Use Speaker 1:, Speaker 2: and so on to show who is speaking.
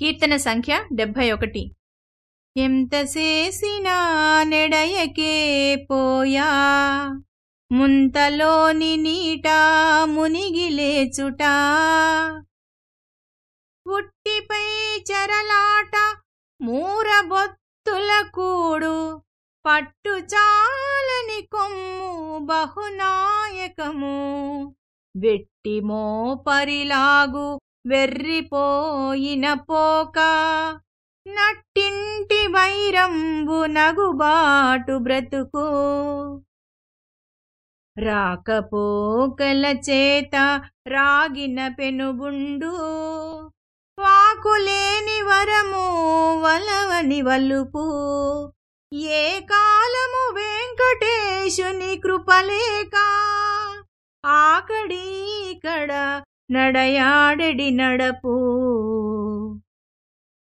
Speaker 1: కీర్తన సంఖ్య డెబ్భై ఒకటి. ఎంత చేసినా నెడయకే పోయా ముంతలోని నీట మునిగిలేచుట పుట్టిపై చెరలాట మూరబొత్తుల కూడు పట్టు చాలని కొమ్ము బహునాయకము. వెట్టి పరిలాగు వెర్రిపోయిన పోక నట్టింటి వైరంబు నగుబాటు బ్రతుకు. రాకపోకల చేత రాగిన పెనుగుండు వాకులేని వరము వలవని వలుపు. ఏ కాలము వెంకటేశుని కృపలేకా நடையாடடி நடப்பூ